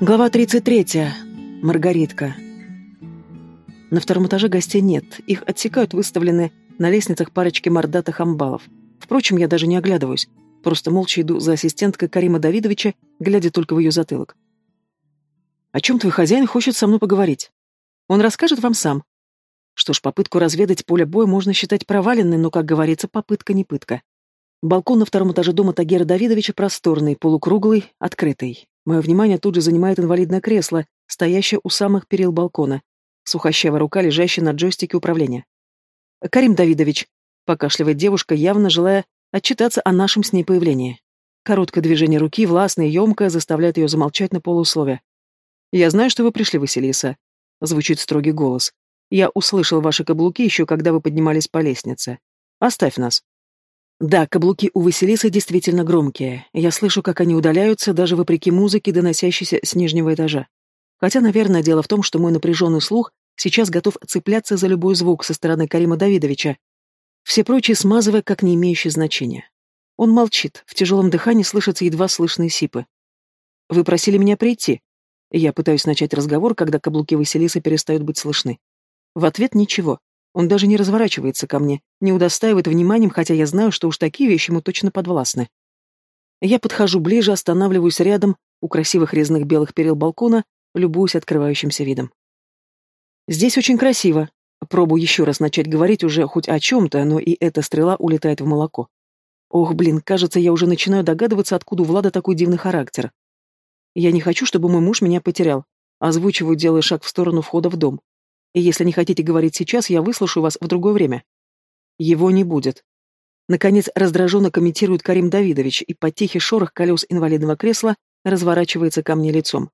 Глава 33. Маргаритка. На втором этаже гостей нет. Их отсекают выставленные на лестницах парочки мордатых амбалов. Впрочем, я даже не оглядываюсь. Просто молча иду за ассистенткой Карима Давидовича, глядя только в ее затылок. «О чем твой хозяин хочет со мной поговорить? Он расскажет вам сам». Что ж, попытку разведать поле боя можно считать проваленной, но, как говорится, попытка не пытка. Балкон на втором этаже дома Тагера Давидовича просторный, полукруглый, открытый. Мое внимание тут же занимает инвалидное кресло, стоящее у самых перил балкона. Сухощавая рука, лежащая на джойстике управления. «Карим Давидович», — покашливает девушка, явно желая отчитаться о нашем с ней появлении. Короткое движение руки, властное и емкое, заставляет ее замолчать на полусловие. «Я знаю, что вы пришли, Василиса», — звучит строгий голос. «Я услышал ваши каблуки еще, когда вы поднимались по лестнице. Оставь нас». Да, каблуки у Василисы действительно громкие. Я слышу, как они удаляются, даже вопреки музыке, доносящейся с нижнего этажа. Хотя, наверное, дело в том, что мой напряженный слух сейчас готов цепляться за любой звук со стороны Карима Давидовича, все прочие смазывая, как не имеющие значения. Он молчит, в тяжелом дыхании слышатся едва слышные сипы. «Вы просили меня прийти?» Я пытаюсь начать разговор, когда каблуки Василисы перестают быть слышны. В ответ ничего. Он даже не разворачивается ко мне, не удостаивает вниманием, хотя я знаю, что уж такие вещи ему точно подвластны. Я подхожу ближе, останавливаюсь рядом, у красивых резных белых перил балкона, любуюсь открывающимся видом. Здесь очень красиво. Пробую еще раз начать говорить уже хоть о чем-то, но и эта стрела улетает в молоко. Ох, блин, кажется, я уже начинаю догадываться, откуда у Влада такой дивный характер. Я не хочу, чтобы мой муж меня потерял. Озвучиваю, делая шаг в сторону входа в дом. И если не хотите говорить сейчас, я выслушаю вас в другое время. Его не будет. Наконец, раздраженно комментирует Карим Давидович, и под тихий шорох колес инвалидного кресла разворачивается ко мне лицом.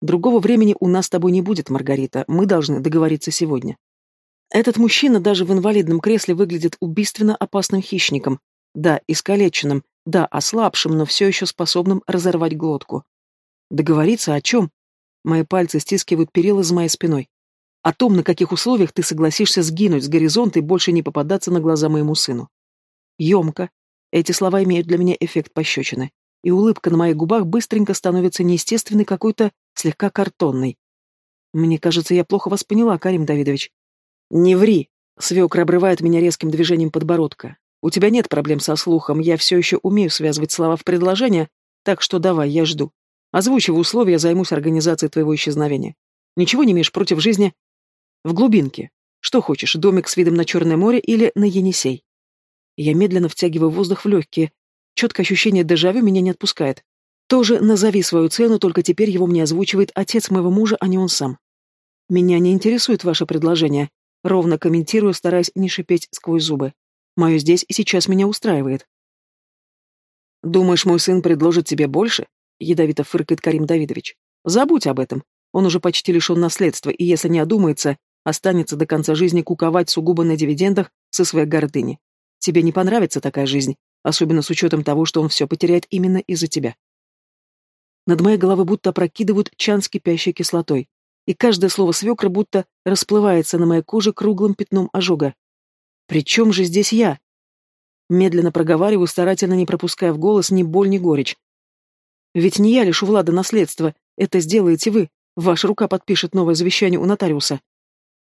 Другого времени у нас с тобой не будет, Маргарита, мы должны договориться сегодня. Этот мужчина даже в инвалидном кресле выглядит убийственно опасным хищником. Да, искалеченным, да, ослабшим, но все еще способным разорвать глотку. Договориться о чем? Мои пальцы стискивают перила за моей спиной. О том, на каких условиях ты согласишься сгинуть с горизонта и больше не попадаться на глаза моему сыну. Емко. Эти слова имеют для меня эффект пощечины. И улыбка на моих губах быстренько становится неестественной, какой-то слегка картонной. Мне кажется, я плохо вас поняла, Карим Давидович. Не ври. Свекр обрывает меня резким движением подбородка. У тебя нет проблем со слухом, я все еще умею связывать слова в предложения, так что давай, я жду. Озвучивай условия, займусь организацией твоего исчезновения. Ничего не имеешь против жизни в глубинке. Что хочешь, домик с видом на Черное море или на Енисей? Я медленно втягиваю воздух в легкие. Четкое ощущение дежавю меня не отпускает. Тоже назови свою цену, только теперь его мне озвучивает отец моего мужа, а не он сам. Меня не интересует ваше предложение. Ровно комментирую, стараясь не шипеть сквозь зубы. Мое здесь и сейчас меня устраивает. «Думаешь, мой сын предложит тебе больше?» — ядовито фыркает Карим Давидович. «Забудь об этом. Он уже почти лишен наследства, и если не одумается, останется до конца жизни куковать сугубо на дивидендах со своей гордыни. Тебе не понравится такая жизнь, особенно с учетом того, что он все потеряет именно из-за тебя. Над моей головой будто опрокидывают чан с кипящей кислотой, и каждое слово свекра будто расплывается на моей коже круглым пятном ожога. «При чем же здесь я?» Медленно проговариваю, старательно не пропуская в голос ни боль, ни горечь. «Ведь не я лишу Влада наследства, это сделаете вы. Ваша рука подпишет новое завещание у нотариуса.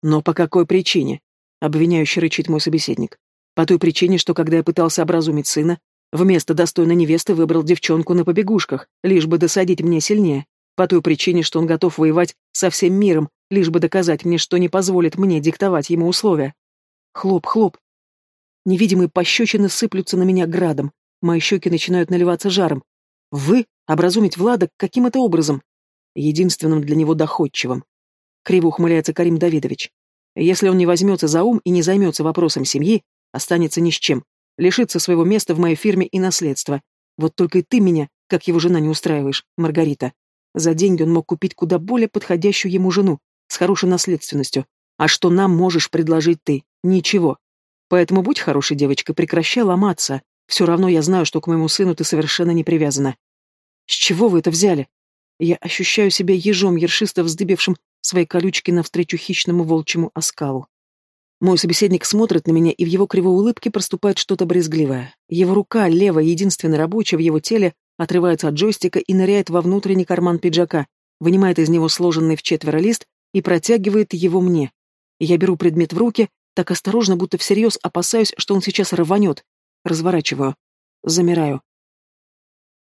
Но по какой причине? Обвиняющий рычит мой собеседник. По той причине, что когда я пытался образумить сына, вместо достойной невесты выбрал девчонку на побегушках, лишь бы досадить мне сильнее. По той причине, что он готов воевать со всем миром, лишь бы доказать мне, что не позволит мне диктовать ему условия. Хлоп, хлоп. Невидимые пощечины сыплются на меня градом. Мои щеки начинают наливаться жаром. Вы? Образумить Влада каким это образом? Единственным для него доходчивым. Криво ухмыляется Карим Давидович. Если он не возьмется за ум и не займется вопросом семьи, останется ни с чем, лишится своего места в моей фирме и наследства. Вот только и ты меня, как его жена, не устраиваешь, Маргарита. За деньги он мог купить куда более подходящую ему жену, с хорошей наследственностью. А что нам можешь предложить ты? Ничего. Поэтому будь хорошей девочкой, прекращай ломаться. Все равно я знаю, что к моему сыну ты совершенно не привязана. С чего вы это взяли? Я ощущаю себя ежом ершисто вздыбившим свои колючки навстречу хищному волчьему оскалу. Мой собеседник смотрит на меня, и в его кривой улыбке проступает что-то брезгливое. Его рука, левая, единственная рабочая в его теле, отрывается от джойстика и ныряет во внутренний карман пиджака, вынимает из него сложенный в четверо лист и протягивает его мне. Я беру предмет в руки, так осторожно, будто всерьез опасаюсь, что он сейчас рванет. Разворачиваю. Замираю.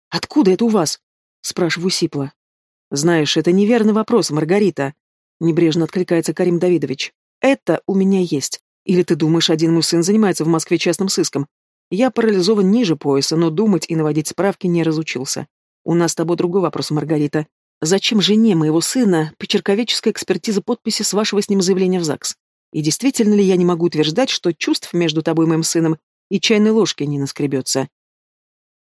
«Откуда это у вас?» — спрашиваю сипло. «Знаешь, это неверный вопрос, Маргарита», — небрежно откликается Карим Давидович. «Это у меня есть. Или ты думаешь, один мой сын занимается в Москве частным сыском? Я парализован ниже пояса, но думать и наводить справки не разучился. У нас с тобой другой вопрос, Маргарита. Зачем жене моего сына почерковеческая экспертиза подписи с вашего с ним заявления в ЗАГС? И действительно ли я не могу утверждать, что чувств между тобой и моим сыном и чайной ложки не наскребется?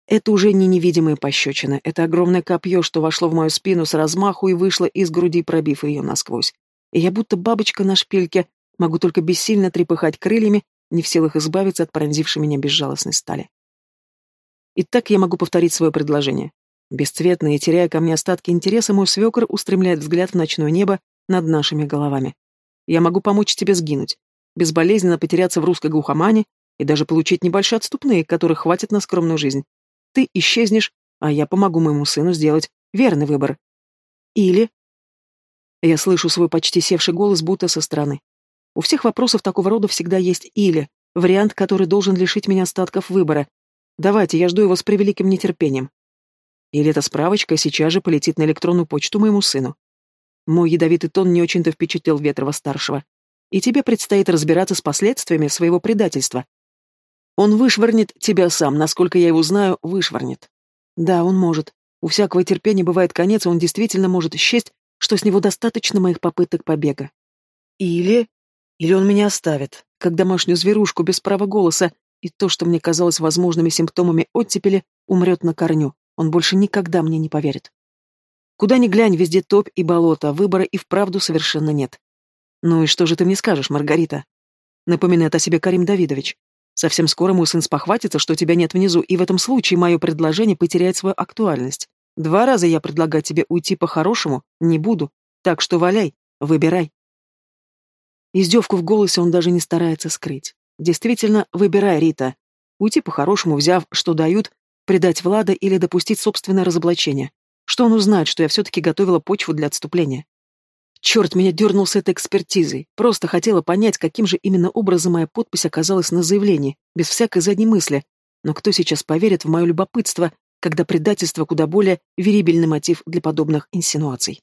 Это уже не невидимая пощечина, это огромное копье, что вошло в мою спину с размаху и вышло из груди, пробив ее насквозь. И я будто бабочка на шпильке, могу только бессильно трепыхать крыльями, не в силах избавиться от пронзившей меня безжалостной стали. Итак, я могу повторить свое предложение. Бесцветно теряя ко мне остатки интереса, мой свекр устремляет взгляд в ночное небо над нашими головами. Я могу помочь тебе сгинуть, безболезненно потеряться в русской глухомане и даже получить небольшие отступные, которых хватит на скромную жизнь. Ты исчезнешь, а я помогу моему сыну сделать верный выбор. Или... Я слышу свой почти севший голос, будто со стороны. У всех вопросов такого рода всегда есть «или», вариант, который должен лишить меня остатков выбора. Давайте, я жду его с превеликим нетерпением. Или эта справочка сейчас же полетит на электронную почту моему сыну. Мой ядовитый тон не очень-то впечатлил Ветрова-старшего. И тебе предстоит разбираться с последствиями своего предательства. Он вышвырнет тебя сам, насколько я его знаю, вышвырнет. Да, он может. У всякого терпения бывает конец, и он действительно может счесть, что с него достаточно моих попыток побега. Или... Или он меня оставит, как домашнюю зверушку без права голоса, и то, что мне казалось возможными симптомами оттепели, умрет на корню. Он больше никогда мне не поверит. Куда ни глянь, везде топь и болото, выбора и вправду совершенно нет. Ну и что же ты мне скажешь, Маргарита? Напоминает о себе Карим Давидович. Совсем скоро мой сын спохватится, что тебя нет внизу, и в этом случае мое предложение потеряет свою актуальность. Два раза я предлагаю тебе уйти по-хорошему, не буду. Так что валяй, выбирай. Издевку в голосе он даже не старается скрыть. Действительно, выбирай, Рита. Уйти по-хорошему, взяв, что дают, предать Влада или допустить собственное разоблачение. Что он узнает, что я все-таки готовила почву для отступления? Черт, меня дернул с этой экспертизой. Просто хотела понять, каким же именно образом моя подпись оказалась на заявлении, без всякой задней мысли. Но кто сейчас поверит в мое любопытство, когда предательство куда более верибельный мотив для подобных инсинуаций?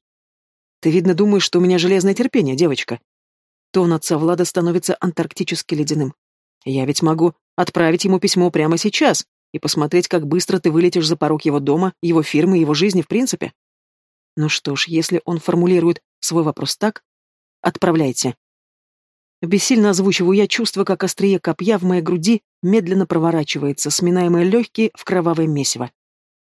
Ты, видно, думаешь, что у меня железное терпение, девочка. Тон отца Влада становится антарктически ледяным. Я ведь могу отправить ему письмо прямо сейчас и посмотреть, как быстро ты вылетишь за порог его дома, его фирмы, его жизни в принципе. Ну что ж, если он формулирует свой вопрос так, отправляйте. Бессильно озвучиваю я чувство, как острие копья в моей груди медленно проворачивается, сминая мои легкие в кровавое месиво.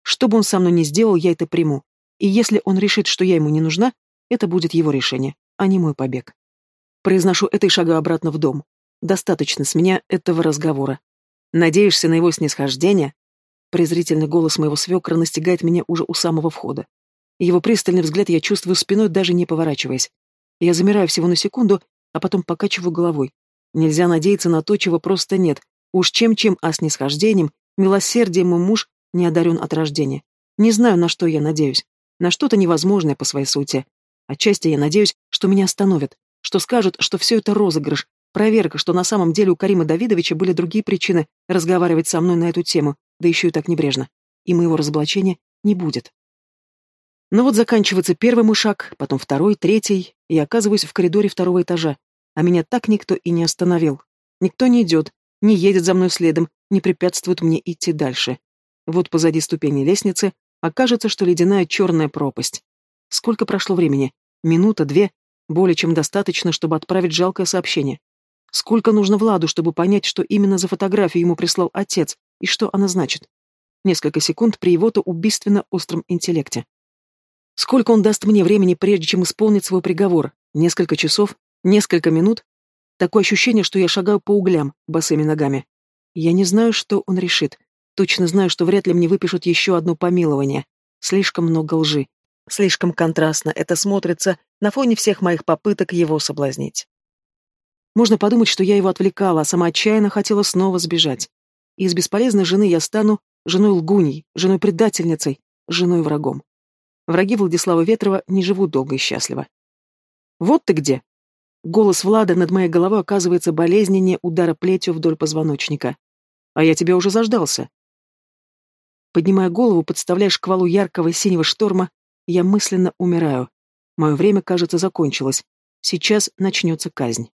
Что бы он со мной ни сделал, я это приму. И если он решит, что я ему не нужна, это будет его решение, а не мой побег. Произношу это и шагаю обратно в дом. Достаточно с меня этого разговора. Надеешься на его снисхождение? Презрительный голос моего свекра настигает меня уже у самого входа. Его пристальный взгляд я чувствую спиной, даже не поворачиваясь. Я замираю всего на секунду, а потом покачиваю головой. Нельзя надеяться на то, чего просто нет. Уж чем-чем, а снисхождением, милосердием мой муж не одарен от рождения. Не знаю, на что я надеюсь. На что-то невозможное по своей сути. Отчасти я надеюсь, что меня остановят, что скажут, что все это розыгрыш, проверка, что на самом деле у Карима Давидовича были другие причины разговаривать со мной на эту тему, да еще и так небрежно. И моего разоблачения не будет. Но вот заканчивается первый мой шаг, потом второй, третий, и оказываюсь в коридоре второго этажа, а меня так никто и не остановил. Никто не идет, не едет за мной следом, не препятствует мне идти дальше. Вот позади ступени лестницы окажется, что ледяная черная пропасть. Сколько прошло времени? Минута, две? Более чем достаточно, чтобы отправить жалкое сообщение. Сколько нужно Владу, чтобы понять, что именно за фотографию ему прислал отец, и что она значит? Несколько секунд при его-то убийственно остром интеллекте. Сколько он даст мне времени, прежде чем исполнить свой приговор? Несколько часов? Несколько минут? Такое ощущение, что я шагаю по углям, босыми ногами. Я не знаю, что он решит. Точно знаю, что вряд ли мне выпишут еще одно помилование. Слишком много лжи. Слишком контрастно это смотрится на фоне всех моих попыток его соблазнить. Можно подумать, что я его отвлекала, а сама отчаянно хотела снова сбежать. Из бесполезной жены я стану женой лгуней, женой предательницей, женой врагом. Враги Владислава Ветрова не живут долго и счастливо. «Вот ты где!» Голос Влада над моей головой оказывается болезненнее удара плетью вдоль позвоночника. «А я тебя уже заждался». Поднимая голову, подставляя шквалу яркого синего шторма, я мысленно умираю. Мое время, кажется, закончилось. Сейчас начнется казнь.